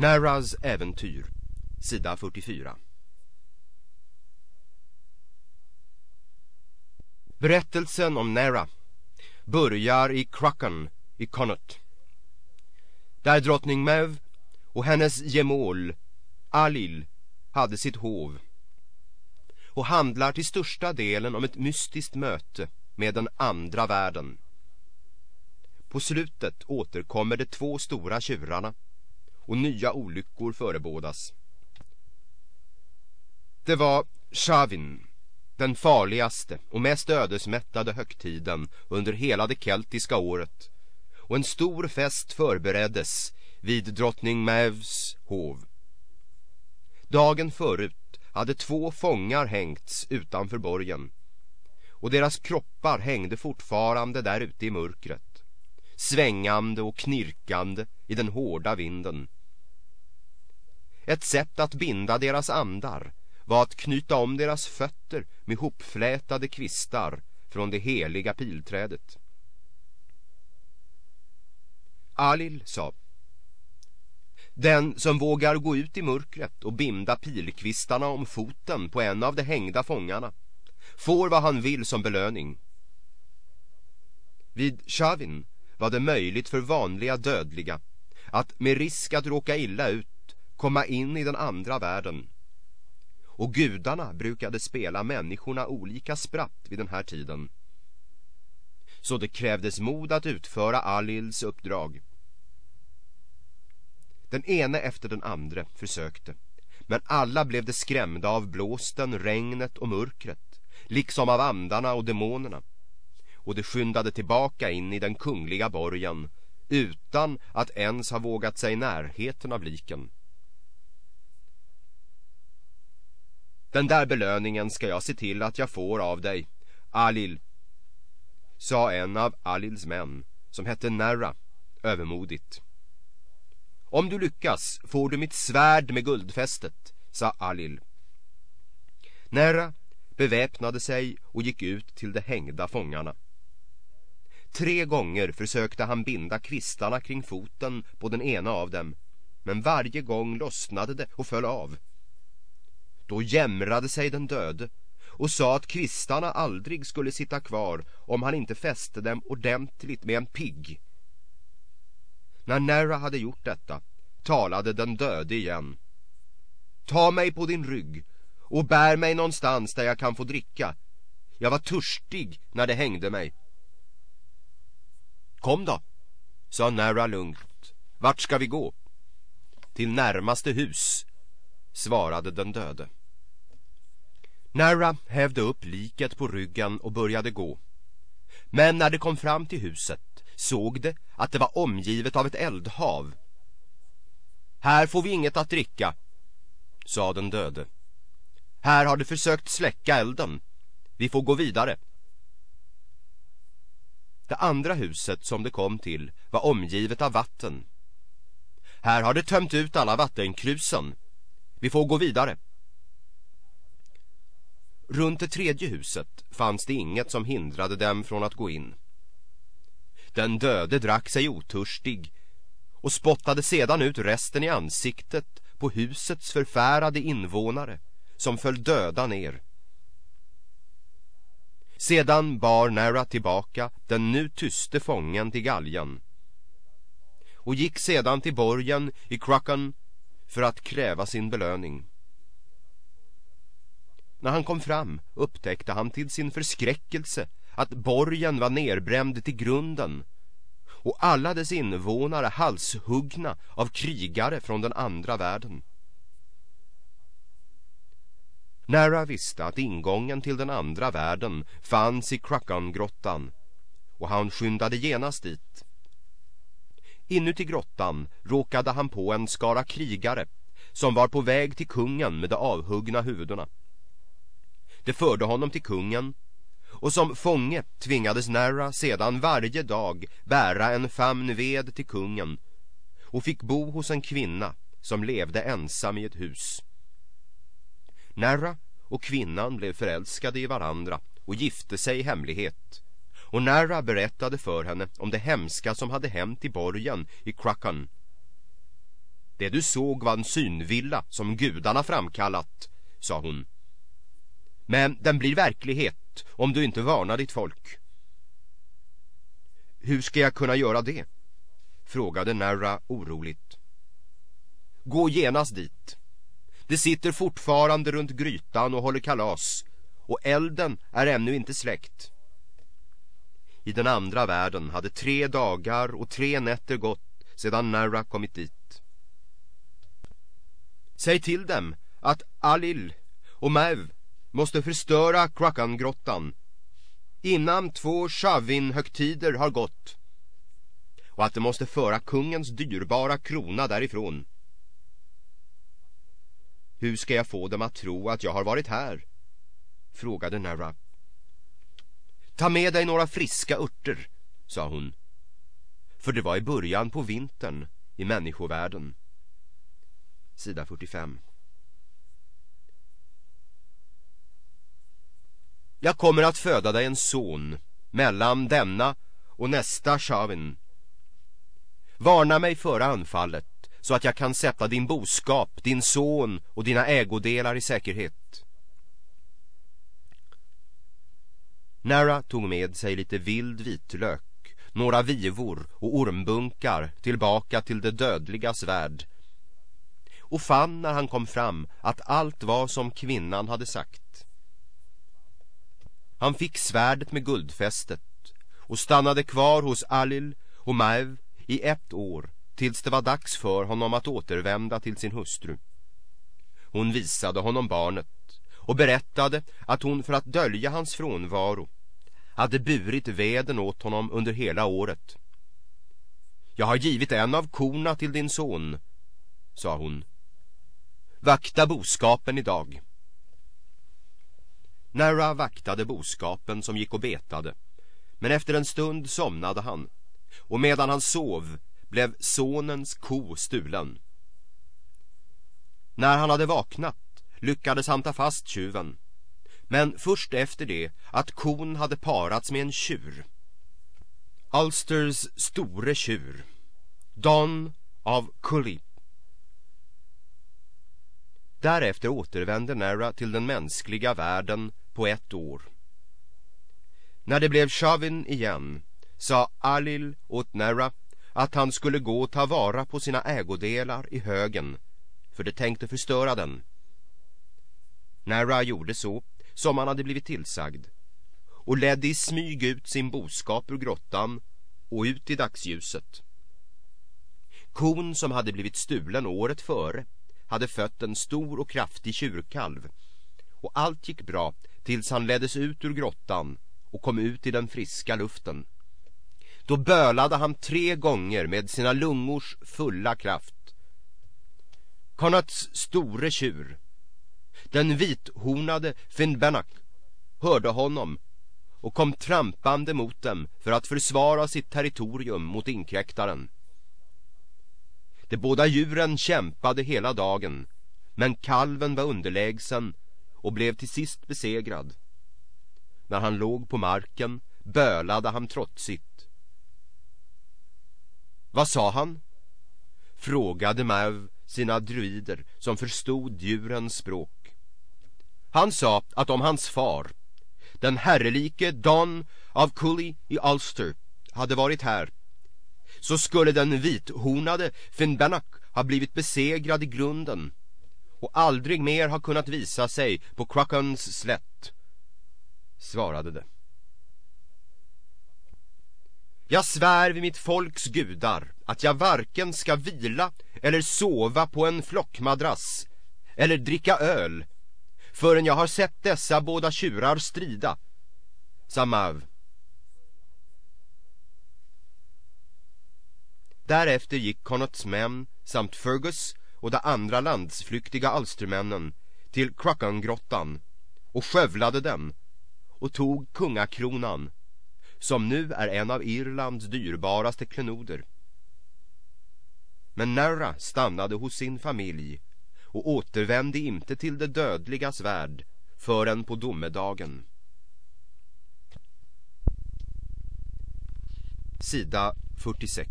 Naras äventyr, sida 44 Berättelsen om Nara börjar i Kraken i Connaught där drottning Mev och hennes gemål Alil hade sitt hov och handlar till största delen om ett mystiskt möte med den andra världen. På slutet återkommer de två stora tjurarna och nya olyckor förebådas. Det var Shavin, den farligaste och mest ödesmättade högtiden under hela det keltiska året och en stor fest förbereddes vid drottning Mävs hov. Dagen förut hade två fångar hängts utanför borgen och deras kroppar hängde fortfarande där ute i mörkret svängande och knirkande i den hårda vinden. Ett sätt att binda deras andar var att knyta om deras fötter med hopflätade kvistar från det heliga pilträdet. Alil sa Den som vågar gå ut i mörkret och binda pilkvistarna om foten på en av de hängda fångarna får vad han vill som belöning. Vid Chavin var det möjligt för vanliga dödliga att med risk att råka illa ut komma in i den andra världen. Och gudarna brukade spela människorna olika spratt vid den här tiden. Så det krävdes mod att utföra Alils uppdrag. Den ene efter den andra försökte, men alla blev det skrämda av blåsten, regnet och mörkret, liksom av andarna och demonerna och det skyndade tillbaka in i den kungliga borgen utan att ens ha vågat sig i närheten av liken. Den där belöningen ska jag se till att jag får av dig, Alil, sa en av Alils män som hette Narra, övermodigt. Om du lyckas får du mitt svärd med guldfästet, sa Alil. Narra beväpnade sig och gick ut till de hängda fångarna. Tre gånger försökte han binda kvistarna kring foten på den ena av dem Men varje gång lossnade det och föll av då jämrade sig den döde och sa att kvistarna aldrig skulle sitta kvar om han inte fäste dem ordentligt med en pigg. När Nera hade gjort detta talade den döde igen. Ta mig på din rygg och bär mig någonstans där jag kan få dricka. Jag var törstig när det hängde mig. Kom då, sa Nera lugnt. Vart ska vi gå? Till närmaste hus, svarade den döde. Nara hävde upp liket på ryggen och började gå. Men när det kom fram till huset såg det att det var omgivet av ett eldhav. Här får vi inget att dricka, sa den döde. Här har du försökt släcka elden. Vi får gå vidare. Det andra huset som det kom till var omgivet av vatten. Här har det tömt ut alla vattenkrusen. Vi får gå vidare. Runt det tredje huset fanns det inget som hindrade dem från att gå in. Den döde drack sig otörstig och spottade sedan ut resten i ansiktet på husets förfärade invånare som föll döda ner. Sedan bar Nara tillbaka den nu tyste fången till galgen och gick sedan till borgen i Kraken för att kräva sin belöning. När han kom fram upptäckte han till sin förskräckelse att borgen var nerbränd till grunden och alla dess invånare halshuggna av krigare från den andra världen. Nara visste att ingången till den andra världen fanns i Krakangrottan och han skyndade genast dit. Inuti grottan råkade han på en skara krigare som var på väg till kungen med de avhuggna huvudena. Det förde honom till kungen och som fånge tvingades Nara sedan varje dag bära en famn ved till kungen och fick bo hos en kvinna som levde ensam i ett hus. Nara och kvinnan blev förälskade i varandra och gifte sig i hemlighet. Och Nara berättade för henne om det hemska som hade hänt i borgen i Krakan. Det du såg var en synvilla som gudarna framkallat, sa hon. Men den blir verklighet om du inte varnar ditt folk. Hur ska jag kunna göra det? Frågade Narra oroligt. Gå genast dit. Det sitter fortfarande runt grytan och håller kalas och elden är ännu inte släckt. I den andra världen hade tre dagar och tre nätter gått sedan Narra kommit dit. Säg till dem att Alil och Mev måste förstöra Krakangrottan innan två Shavin-högtider har gått och att de måste föra kungens dyrbara krona därifrån. Hur ska jag få dem att tro att jag har varit här? Frågade Nara. Ta med dig några friska örter, sa hon. För det var i början på vintern i människovärlden. Sida 45. Jag kommer att föda dig en son mellan denna och nästa Shavin. Varna mig före anfallet så att jag kan sätta din boskap, din son och dina ägodelar i säkerhet. Nara tog med sig lite vild vitlök, några vivor och ormbunkar tillbaka till det dödliga svärd och fann när han kom fram att allt var som kvinnan hade sagt. Han fick svärdet med guldfästet och stannade kvar hos Alil och Maev i ett år tills det var dags för honom att återvända till sin hustru. Hon visade honom barnet och berättade att hon för att dölja hans frånvaro hade burit veden åt honom under hela året. Jag har givit en av korna till din son, sa hon. Vakta boskapen idag. Nara vaktade boskapen som gick och betade, men efter en stund somnade han, och medan han sov blev sonens ko stulen. När han hade vaknat lyckades han ta fast tjuven, men först efter det att kon hade parats med en tjur. Ulsters store tjur, Don av Cully. Därefter återvände Nara till den mänskliga världen på ett år. När det blev Shavin igen sa Alil åt Nera att han skulle gå och ta vara på sina ägodelar i högen för det tänkte förstöra den. Nera gjorde så som han hade blivit tillsagd och ledde i smyg ut sin boskap ur grottan och ut i dagsljuset. Kon som hade blivit stulen året före hade fött en stor och kraftig tjurkalv och allt gick bra tills han leddes ut ur grottan och kom ut i den friska luften. Då bölade han tre gånger med sina lungors fulla kraft. Konats store tjur, den vithornade Finnbenak, hörde honom och kom trampande mot dem för att försvara sitt territorium mot inkräktaren. De båda djuren kämpade hela dagen, men kalven var underlägsen och blev till sist besegrad. När han låg på marken bölade han trotsigt. Vad sa han? Frågade Mav sina druider som förstod djurens språk. Han sa att om hans far, den herrelike Don av Cully i Ulster, hade varit här så skulle den vithornade Finnbenak ha blivit besegrad i grunden och aldrig mer ha kunnat visa sig på Krakens slätt, svarade det. Jag svär vid mitt folks gudar att jag varken ska vila eller sova på en flockmadrass eller dricka öl förrän jag har sett dessa båda tjurar strida. Samav. Därefter gick Connots män samt Fergus och de andra landsflyktiga alstermännen till Krakan-grottan och skövlade den och tog kungakronan som nu är en av Irlands dyrbaraste klenoder. Men Narra stannade hos sin familj och återvände inte till det dödligas värld förrän på domedagen. Sida 46